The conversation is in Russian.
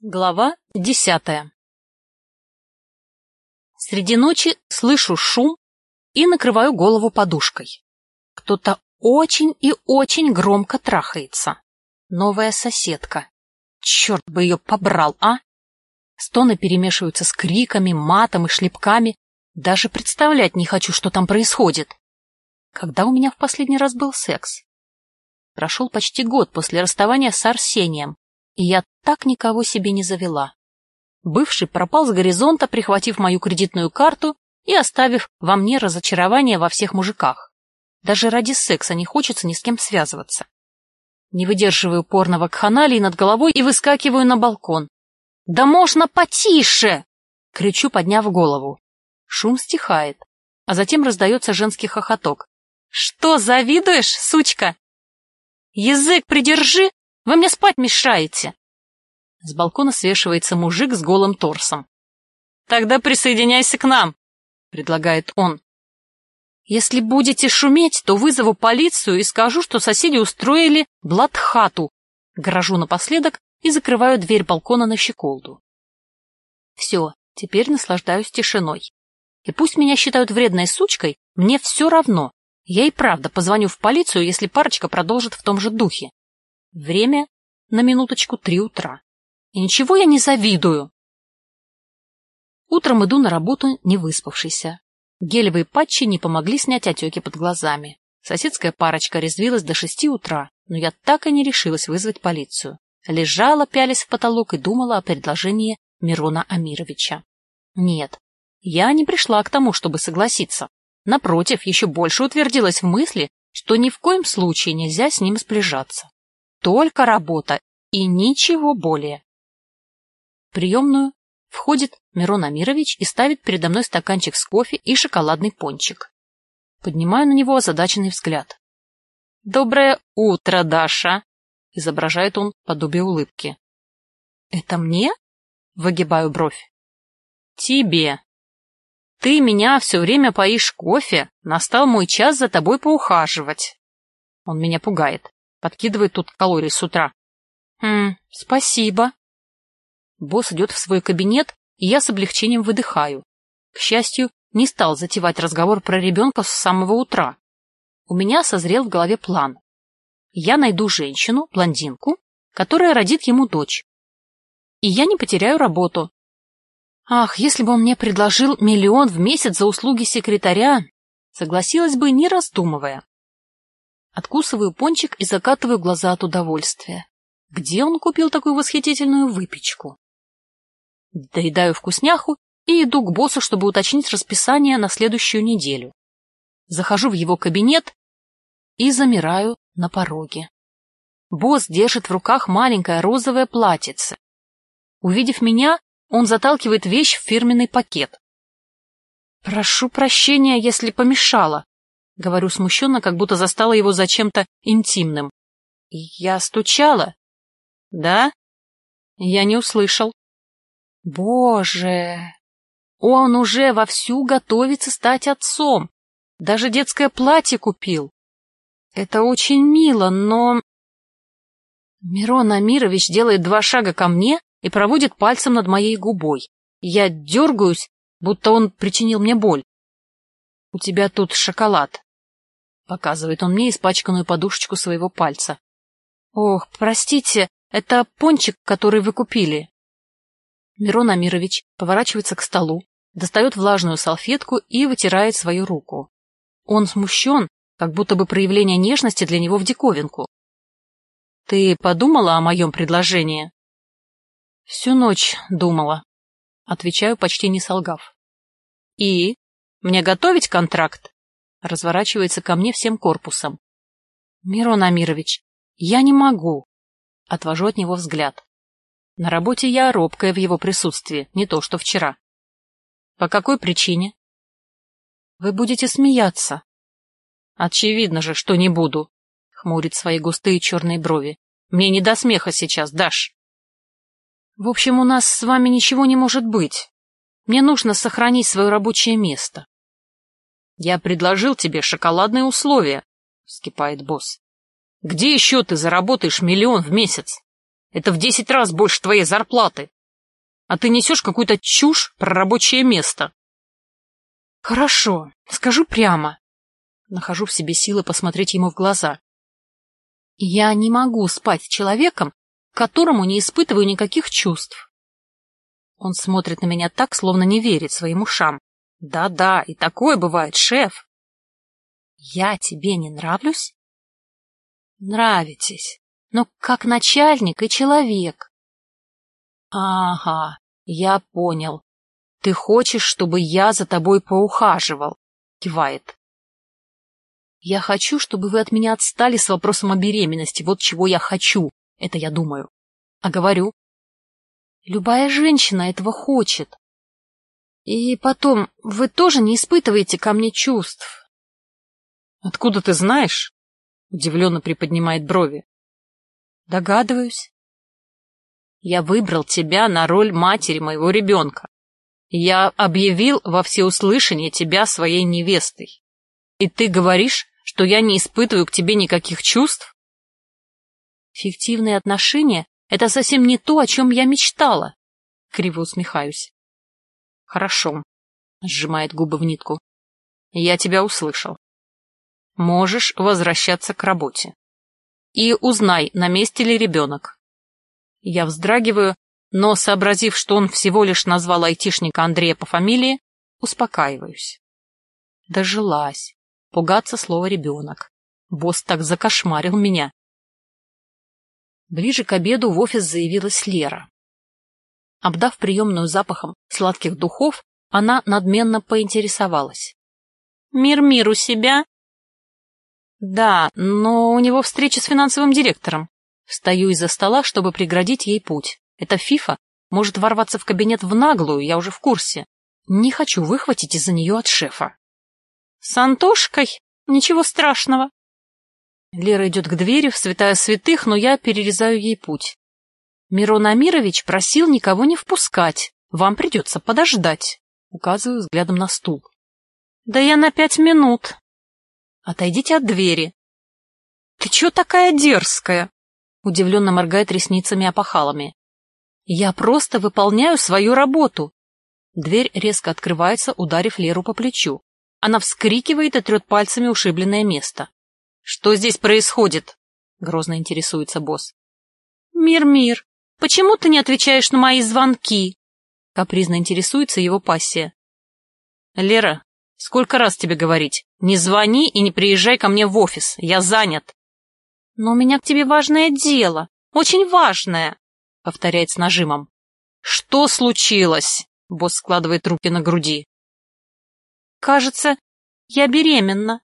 Глава десятая Среди ночи слышу шум и накрываю голову подушкой. Кто-то очень и очень громко трахается. Новая соседка. Черт бы ее побрал, а! Стоны перемешиваются с криками, матом и шлепками. Даже представлять не хочу, что там происходит. Когда у меня в последний раз был секс? Прошел почти год после расставания с Арсением, и я так никого себе не завела. Бывший пропал с горизонта, прихватив мою кредитную карту и оставив во мне разочарование во всех мужиках. Даже ради секса не хочется ни с кем связываться. Не выдерживаю порного кханалии над головой и выскакиваю на балкон. «Да можно потише!» — кричу, подняв голову. Шум стихает, а затем раздается женский хохоток. «Что, завидуешь, сучка?» «Язык придержи, вы мне спать мешаете!» С балкона свешивается мужик с голым торсом. «Тогда присоединяйся к нам», — предлагает он. «Если будете шуметь, то вызову полицию и скажу, что соседи устроили блатхату». Грожу напоследок и закрываю дверь балкона на щеколду. Все, теперь наслаждаюсь тишиной. И пусть меня считают вредной сучкой, мне все равно. Я и правда позвоню в полицию, если парочка продолжит в том же духе. Время на минуточку три утра. И ничего я не завидую. Утром иду на работу, не выспавшийся. Гелевые патчи не помогли снять отеки под глазами. Соседская парочка резвилась до шести утра, но я так и не решилась вызвать полицию. Лежала, пялись в потолок и думала о предложении Мирона Амировича. Нет, я не пришла к тому, чтобы согласиться. Напротив, еще больше утвердилась в мысли, что ни в коем случае нельзя с ним сближаться. Только работа и ничего более. Приемную входит Мирон Амирович и ставит передо мной стаканчик с кофе и шоколадный пончик. Поднимаю на него озадаченный взгляд. «Доброе утро, Даша!» — изображает он подобие улыбки. «Это мне?» — выгибаю бровь. «Тебе. Ты меня все время поишь кофе, настал мой час за тобой поухаживать». Он меня пугает. Подкидывает тут калорий с утра. Хм, спасибо. Босс идет в свой кабинет, и я с облегчением выдыхаю. К счастью, не стал затевать разговор про ребенка с самого утра. У меня созрел в голове план. Я найду женщину, блондинку, которая родит ему дочь. И я не потеряю работу. Ах, если бы он мне предложил миллион в месяц за услуги секретаря, согласилась бы, не раздумывая. Откусываю пончик и закатываю глаза от удовольствия. Где он купил такую восхитительную выпечку? Доедаю вкусняху и иду к боссу, чтобы уточнить расписание на следующую неделю. Захожу в его кабинет и замираю на пороге. Босс держит в руках маленькое розовое платьице. Увидев меня, он заталкивает вещь в фирменный пакет. «Прошу прощения, если помешала», Говорю смущенно, как будто застала его за чем-то интимным. Я стучала. Да? Я не услышал. Боже! Он уже вовсю готовится стать отцом. Даже детское платье купил. Это очень мило, но... Мирон Амирович делает два шага ко мне и проводит пальцем над моей губой. Я дергаюсь, будто он причинил мне боль. У тебя тут шоколад. Показывает он мне испачканную подушечку своего пальца. Ох, простите, это пончик, который вы купили. Мирон Амирович поворачивается к столу, достает влажную салфетку и вытирает свою руку. Он смущен, как будто бы проявление нежности для него в диковинку. Ты подумала о моем предложении? Всю ночь думала. Отвечаю, почти не солгав. И? Мне готовить контракт? разворачивается ко мне всем корпусом. Мирон Амирович, я не могу. Отвожу от него взгляд. На работе я робкая в его присутствии, не то что вчера. По какой причине? Вы будете смеяться. Очевидно же, что не буду. Хмурит свои густые черные брови. Мне не до смеха сейчас, Даш. В общем, у нас с вами ничего не может быть. Мне нужно сохранить свое рабочее место. Я предложил тебе шоколадные условия, — вскипает босс. Где еще ты заработаешь миллион в месяц? Это в десять раз больше твоей зарплаты. А ты несешь какую-то чушь про рабочее место. Хорошо, скажу прямо. Нахожу в себе силы посмотреть ему в глаза. Я не могу спать с человеком, которому не испытываю никаких чувств. Он смотрит на меня так, словно не верит своим ушам. Да-да, и такое бывает, шеф. Я тебе не нравлюсь? Нравитесь, но как начальник и человек. Ага, я понял. Ты хочешь, чтобы я за тобой поухаживал? Кивает. Я хочу, чтобы вы от меня отстали с вопросом о беременности. Вот чего я хочу. Это я думаю. А говорю. Любая женщина этого хочет. И потом, вы тоже не испытываете ко мне чувств. Откуда ты знаешь? Удивленно приподнимает брови. Догадываюсь. Я выбрал тебя на роль матери моего ребенка. Я объявил во всеуслышание тебя своей невестой. И ты говоришь, что я не испытываю к тебе никаких чувств? Фиктивные отношения — это совсем не то, о чем я мечтала. Криво усмехаюсь. Хорошо, — сжимает губы в нитку. Я тебя услышал. Можешь возвращаться к работе. И узнай, на месте ли ребенок. Я вздрагиваю, но, сообразив, что он всего лишь назвал айтишника Андрея по фамилии, успокаиваюсь. Дожилась. Пугаться слова «ребенок». Босс так закошмарил меня. Ближе к обеду в офис заявилась Лера. Обдав приемную запахом сладких духов, она надменно поинтересовалась. «Мир мир у себя?» «Да, но у него встреча с финансовым директором». Встаю из-за стола, чтобы преградить ей путь. Эта фифа может ворваться в кабинет в наглую, я уже в курсе. Не хочу выхватить из-за нее от шефа. С Антошкой? Ничего страшного. Лера идет к двери в святая святых, но я перерезаю ей путь. Мирон Амирович просил никого не впускать. Вам придется подождать. Указываю взглядом на стул. Да я на пять минут. Отойдите от двери. Ты чего такая дерзкая? Удивленно моргает ресницами-опахалами. Я просто выполняю свою работу. Дверь резко открывается, ударив Леру по плечу. Она вскрикивает и трет пальцами ушибленное место. «Что здесь происходит?» — грозно интересуется босс. «Мир, мир, почему ты не отвечаешь на мои звонки?» — капризно интересуется его пассия. «Лера, сколько раз тебе говорить? Не звони и не приезжай ко мне в офис, я занят». «Но у меня к тебе важное дело, очень важное», — повторяет с нажимом. «Что случилось?» — босс складывает руки на груди. «Кажется, я беременна».